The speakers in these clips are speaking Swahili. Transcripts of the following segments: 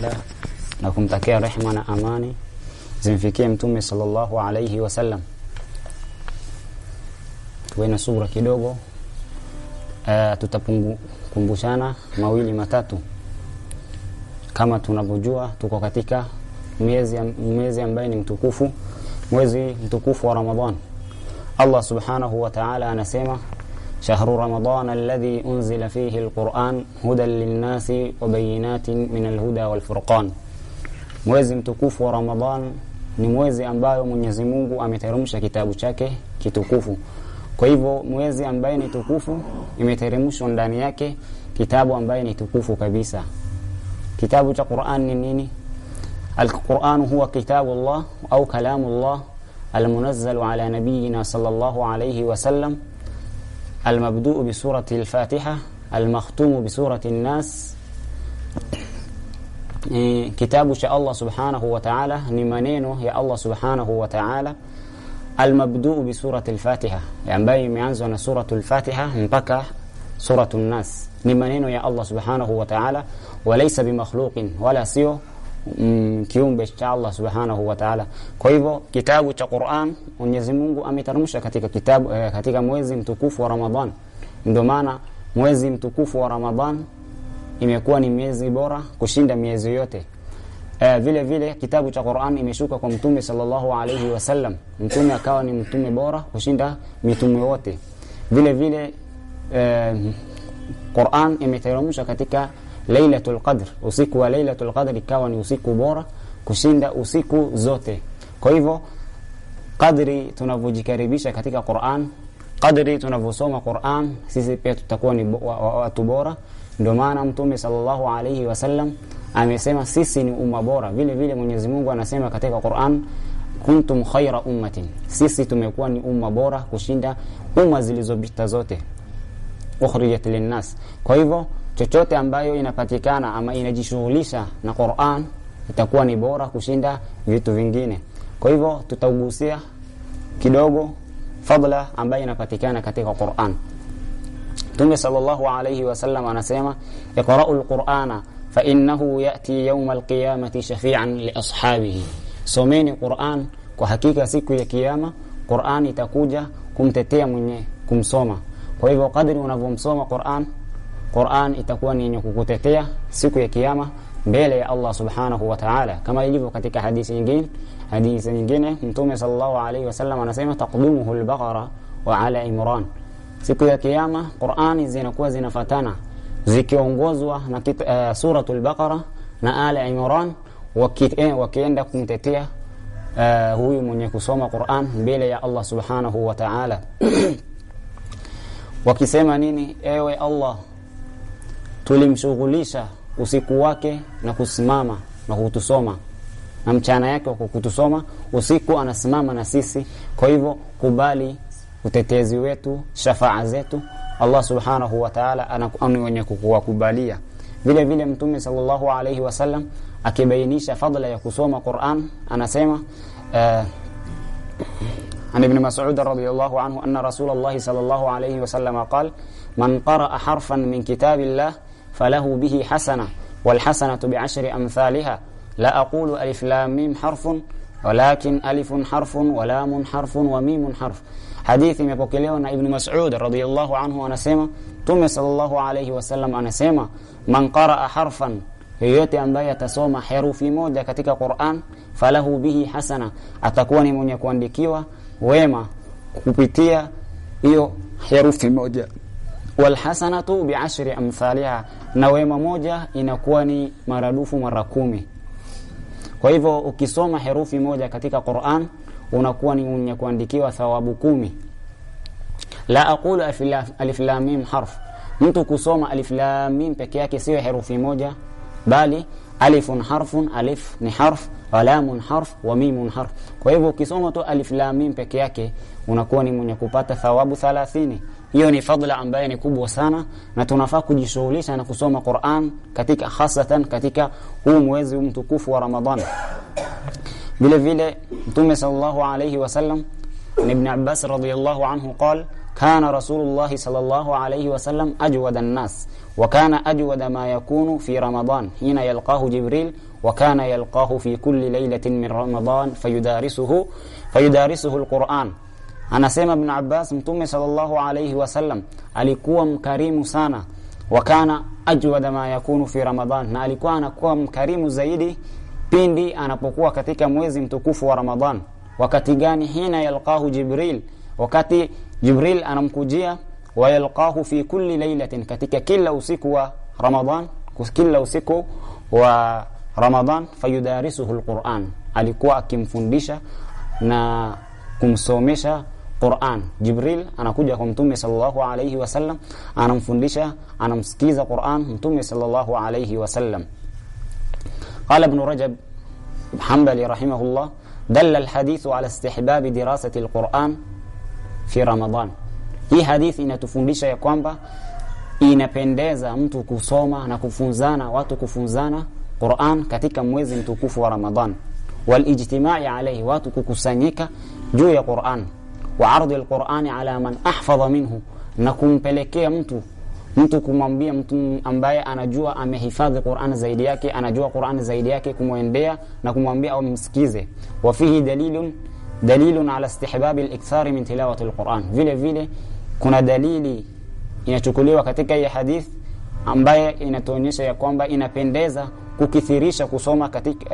taala na kumtakia rehma na amani zimfikie mtume sallallahu alayhi wasallam. Tuwe na subra kidogo. Uh, mawili matatu. Kama tunavyojua tuko katika miezi mwezi ambaye ni mtukufu, mwezi mtukufu wa Ramadhan. Allah subhanahu wa ta'ala anasema ramadan alladhi unzila fihi alquran hudan linnasi wa bayinatin min alhuda walfurqan, mwezi mtukufu wa Ramadhan ni mwezi ambayo Mwenyezi Mungu ameteremsha kitabu chake kitukufu. Kwa hivyo mwezi ambaye ni tukufu imeteremshwa ndani yake kitabu ambaye ni tukufu kabisa. Kitabu cha Qur'an ni nini? Al-Qur'an huwa kitabu Allah au kalamu Allah المنزل على نبينا صلى الله عليه وسلم المبدوء بسورة الفاتحة المختوم بسورة الناس. إيه، كتاب شاء الله سبحانه وتعالى نمانينه يا الله سبحانه وتعالى. المبدوء بسورة الفاتحة يعني باي ميانزو سورة الفاتحة انبكى سورة الناس. نمانينه يا الله سبحانه وتعالى وليس بمخلوق ولا سيو kiumbe cha Allah subhanahu wa ta'ala. Kwa hivyo kitabu cha Qur'an Mwenyezi Mungu ameteremsha katika kitabu eh, katika mwezi mtukufu wa Ramadhan. Ndio maana mwezi mtukufu wa Ramadhan imekuwa ni miezi bora kushinda miezi yote. Eh, vile vile kitabu cha Qur'an imeshuka kwa Mtume sallallahu alayhi wasallam. Mtume akawa ni mtume bora kushinda mitume wote. Vile vile eh, Qur'an imeteremsha katika Lailatul Qadr, usiku wa Lailatul Qadr ikawa ni usiku bora kushinda usiku zote. Kwa hivyo kadri tunavyojikaribisha katika Qur'an, kadri tunavyosoma Qur'an, sisi pia tutakuwa ni watu bora. Ndio maana Mtume sallallahu alayhi wasallam amesema sisi ni umma bora. Vile vile Mwenyezi Mungu anasema katika Qur'an, kuntum khaira ummatin, sisi tumekuwa ni umma bora kushinda umma zilizopita zote, ukhrijat linnas. Kwa hivyo chochote ambayo inapatikana ama inajishughulisha na Qur'an itakuwa ni bora kushinda vitu vingine. Kwa hivyo tutaugusia kidogo fadla ambayo inapatikana katika Qur'an. Mtume sallallahu alayhi wasallam anasema iqra'ul qur'ana fa innahu ya'ti yawm al-qiyamati shafi'an li ashabihi, someni Qur'an, kwa hakika siku ya kiyama Qur'an itakuja kumtetea mwenye kumsoma. Kwa hivyo kadri unavyomsoma Qur'an Qur'an itakuwa ni yenye kukutetea siku ya kiyama mbele ya Allah subhanahu wa ta'ala, kama ilivyo katika hadithi nyingine. Hadithi nyingine Mtume sallallahu alaihi wasallam anasema taqdumuhu al-Baqara wa ala Imran, siku ya kiyama Qur'ani zinakuwa zinafatana zikiongozwa na uh, suratul Baqara na ala Imran wakienda waki kumtetea uh, huyu mwenye kusoma Qur'an mbele ya Allah subhanahu wa ta'ala wakisema nini? Ewe Allah tulimshughulisha usiku wake na kusimama na kutusoma na mchana yake kwa kutusoma, usiku anasimama na sisi. Kwa hivyo kubali utetezi wetu, shafaa zetu, Allah subhanahu wa ta'ala anakuwa wenye kukuwakubalia. Vile vile Mtume sallallahu alayhi wasallam akibainisha fadla ya kusoma Qur'an anasema uh, عن ابن مسعود رضي الله عنه أن رسول الله صلى الله عليه وسلم قال من قرأ حرفا من كتاب الله falahu bihi hasana walhasanatu bi'ashri amthaliha la aqulu alif lam mim harfun walakin alifun harfun wa lamun harfun wa mimun harf. Hadithi imepokelewa na Ibn Mas'ud radhiyallahu anhu anasema Mtume sallallahu alayhi wasallam anasema man qaraa harfan yeyote ambaye atasoma herufi moja katika Qur'an falahu bihi hasana, atakuwa ni mwenye kuandikiwa wema kupitia hiyo herufi moja walhasanatu biashri amthaliha. Na wema moja inakuwa ni maradufu mara kumi. Kwa hivyo ukisoma herufi moja katika Qur'an unakuwa ni mwenye kuandikiwa thawabu kumi. La aqulu alif lam mim harf. Mtu kusoma alif lam mim peke yake sio herufi moja bali alifun harfun alif ni harf wa lamun harf wa mimun harf. Kwa hivyo ukisoma tu alif lam mim peke yake unakuwa ni mwenye kupata thawabu thalathini. Hiyo ni fadhila ambayo ni kubwa sana, na tunafaa kujishughulisha na kusoma Qur'an katika hasatan katika huu mwezi mtukufu wa Ramadhani. Vile vile Mtume sallallahu alayhi wasallam ni Ibn Abbas radhiyallahu anhu قال kana Rasulullah sallallahu alayhi wasallam صلى an-nas wa kana الناس ma yakunu fi Ramadhan hina yalqahu Jibril wa kana yalqahu fi kulli laylatin min Ramadhan fayudarisuhu fayudarisuhu al-Qur'an anasema ibn abbas mtume sallallahu alayhi wasallam alikuwa mkarimu sana wa kana ajwada ma yakunu fi Ramadhan, na alikuwa anakuwa mkarimu zaidi pindi anapokuwa katika mwezi mtukufu wa Ramadhan. wakati gani hina yalqahu jibril wakati jibril anamkujia wa yalqahu fi kulli laylatin katika kila usiku wa Ramadhan, kila usiku wa Ramadhan. fayudarisuhu alquran alikuwa akimfundisha na kumsomesha Quran. Jibril anakuja kwa Mtume sallallahu alayhi wasallam, anamfundisha, anamsikiza Quran Mtume sallallahu alayhi wasallam. Qala Ibn Rajab Hanbali rahimahullah, dalla alhadithu ala istihbabi dirasati alquran fi Ramadan. Hii hadithi inatufundisha ya kwamba inapendeza mtu kusoma na kufunzana, watu kufunzana Quran katika mwezi mtukufu wa Ramadhan, walijtimai alayhi, watu kukusanyika juu ya Quran wa ardhi alqurani ala man ahfadha minhu, na kumpelekea mtu mtu kumwambia mtu ambaye anajua amehifadhi Qur'an zaidi yake, anajua Qur'an zaidi yake, kumwendea na kumwambia au msikize. Wa fihi dalilun dalilun ala istihbabi al-ikthar min tilawati al-Qur'an, vile vile kuna dalili inachukuliwa katika hii hadith ambaye inatuonyesha ya kwamba inapendeza kukithirisha kusoma katika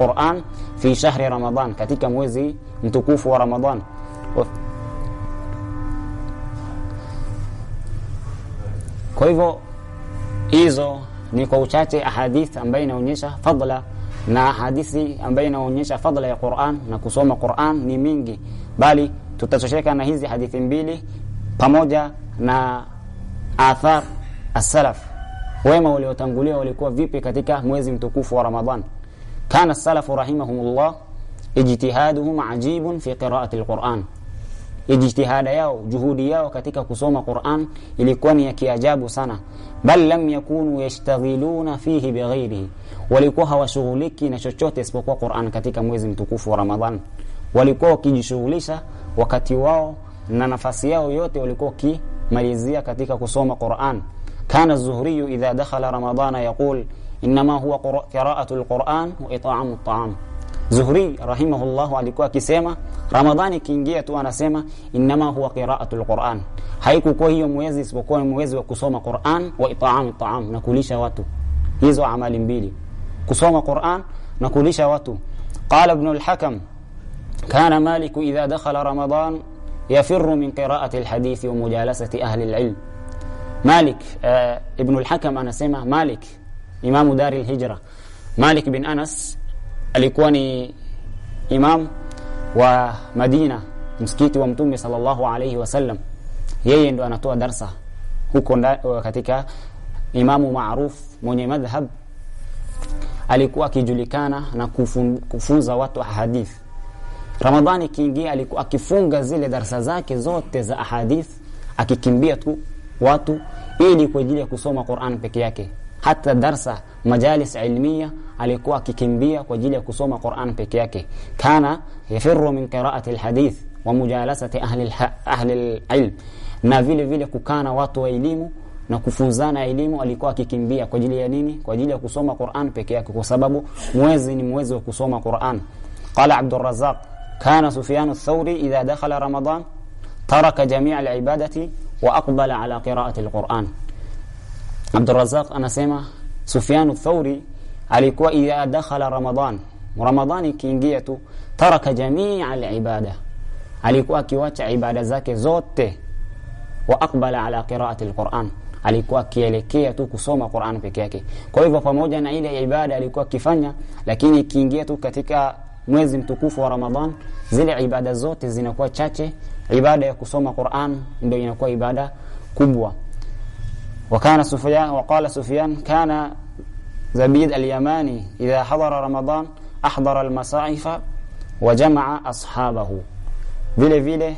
uh, Qur'an fi shahri Ramadan, katika mwezi mtukufu wa Ramadan. Kwa hivyo hizo ni kwa uchache ahadith ambayo inaonyesha fadla na hadithi ambayo inaonyesha fadla ya Qur'an na kusoma Qur'an ni mingi, bali tutatosheka na hizi hadithi mbili pamoja na athar as-salaf. Wema waliotangulia walikuwa vipi katika mwezi mtukufu wa Ramadhan. Kana salafu rahimahumullah ijtihaduhum ajibun fi qira'ati al-Qur'an ijtihada yao juhudi yao katika kusoma Qur'an ilikuwa ni ya kiajabu sana, bal lam yakunu yashtaghiluna fihi bighairihi, walikuwa hawashughuliki na chochote isipokuwa Qur'an katika mwezi mtukufu wa Ramadhan. Walikuwa wakijishughulisha wakati wao na nafasi yao yote walikuwa wakimalizia katika kusoma Qur'an. Kana Zuhriyu idha dakhala Ramadhana yaqul inma huwa qira'atu al-Qur'an wa it'amu at-ta'am Zuhri rahimahullah alikuwa akisema Ramadhani ikiingia tu anasema innama huwa qira'atul Qur'an, haikukuwa hiyo mwezi isipokuwa mwezi wa kusoma Qur'an wa it'amu ta'am, na kulisha watu. Hizo amali mbili, kusoma Qur'an na kulisha watu. Qala Ibn al-Hakam kana Malik idha dakhala Ramadan yafirru min qira'ati al-hadith wa mujalasati ahli al-ilm. Malik uh, Ibn al-Hakam anasema Malik imamu dari al-hijra Malik bin Anas alikuwa ni imam wa Madina, msikiti wa Mtume sallallahu alayhi wasallam. Yeye ndo anatoa darsa huko katika imamu maarufu mwenye madhhab, alikuwa akijulikana na kufun, kufunza watu ahadith. Ramadhani ikiingia, alikuwa akifunga zile darsa zake zote za ahadith, akikimbia tu watu ili kwa ajili ya kusoma Qur'an peke yake. Hata darsa majalis ilmiya alikuwa akikimbia kwa ajili ya kusoma Qur'an peke yake. Kana yafiru min qira'ati alhadith wa mujalasati ahli ahli alilm, na vile vile kukana watu wa elimu na kufunzana elimu, alikuwa akikimbia kwa ajili ya nini? Kwa ajili ya kusoma Qur'an peke yake, kwa sababu mwezi ni mwezi wa kusoma Qur'an. Qala Abdul Razzaq kana Sufyan ath-Thawri idha dakhala Ramadan taraka jami' al-ibadati wa aqbala ala qira'ati al-Qur'an. Abdul Razzaq anasema Sufyan ath-Thawri alikuwa idha dakhala Ramadan, Ramadhani ikiingia tu, taraka jamii al-ibada, alikuwa akiwacha ibada zake zote, wa aqbala ala qiraati al-Quran, alikuwa akielekea tu kusoma Quran peke yake. Kwa hivyo pamoja na ile ibada alikuwa akifanya, lakini ikiingia tu katika mwezi mtukufu wa Ramadhan, zile ibada zote zinakuwa chache. Ibada ya kusoma Quran ndio inakuwa ibada kubwa. Wakana سفيان وقال سفيان كان زبيد اليماني إذا حضر رمضان أحضر wa jamaa ashabahu. Vile vile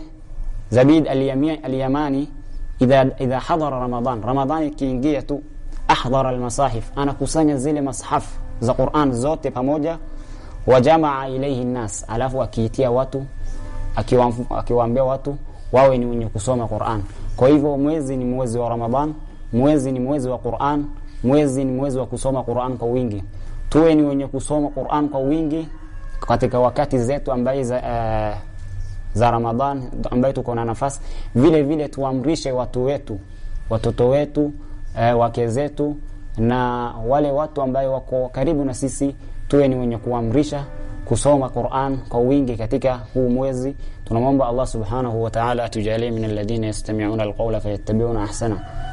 Zabid al-Yamani idha idha hadara Ramadan, ikiingia tu ahdara al-masahif, anakusanya zile mashaf za Qur'an zote pamoja, wajamaa nas, alafu akiitia watu akiwaambia watu wawe ni wenye kusoma Qur'an. Kwa hivyo mwezi ni mwezi wa Ramadhan, mwezi ni mwezi wa Qur'an, mwezi ni mwezi wa kusoma Qur'an kwa wingi. Tuwe ni wenye kusoma Qur'an kwa wingi katika wakati zetu ambaye za, uh, za Ramadhan ambaye tuko na nafasi. Vile vile tuamrishe watu wetu, watoto wetu, uh, wake zetu na wale watu ambaye wako karibu na sisi, tuwe ni wenye kuamrisha kusoma Qur'an kwa wingi katika huu mwezi. Tunamwomba Allah subhanahu wa ta'ala atujalie min alladhina yastami'una alqawla fayattabi'una ahsana.